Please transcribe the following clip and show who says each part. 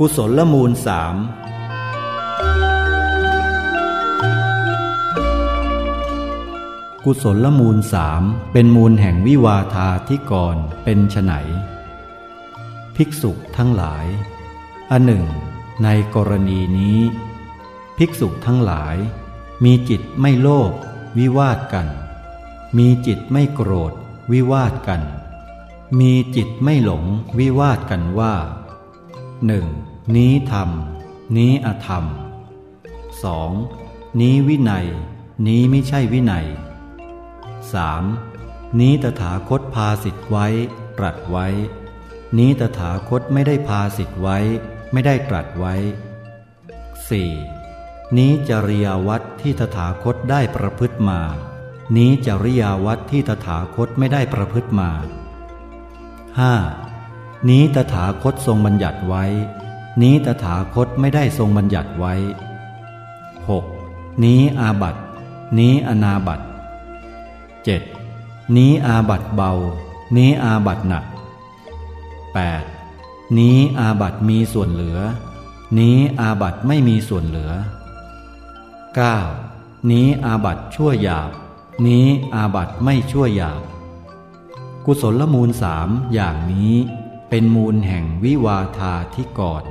Speaker 1: กุศลมูลสามกุศลมูลสามเป็นมูลแห่งวิวาทาที่ก่อนเป็นไฉนภิกษุทั้งหลาย อันหนึ่ง ในกรณีนี้ ภิกษุทั้งหลาย มีจิตไม่โลภวิวาทกัน มีจิตไม่โกรธ วิวาทกัน มีจิตไม่หลงวิวาทกันว่า หนึ่งนี้ธรรม นี้อธรรมสองนี้วินัย นี้ไม่ใช่วินัยสามนี้ตถาคตพาสิทธไว้ ตรัสไว้ นี้ตถาคตไม่ได้พาสิทธไว้ ไม่ได้ตรัสไว้สี่นี้จริยาวัดที่ตถาคตได้ประพฤติมา นี้จริยาวัดที่ตถาคตไม่ได้ประพฤติมาห้า นี้ตถาคตทรงบัญญัติไว้ นี้ตถาคตไม่ได้ทรงบัญญัติไว้ 6. นี้อาบัตนี้อนาบัต 7. นี้อาบัตเบา นี้อาบัตหนัก 8. นี้อาบัตมีส่วนเหลือ นี้อาบัตไม่มีส่วนเหลือ 9. นี้อาบัตชั่วหยาบ นี้อาบัตไม่ชั่วหยาบ กุศลมูลสามอย่างนี้ เป็นมูลแห่งวิวาทาที่ก่อด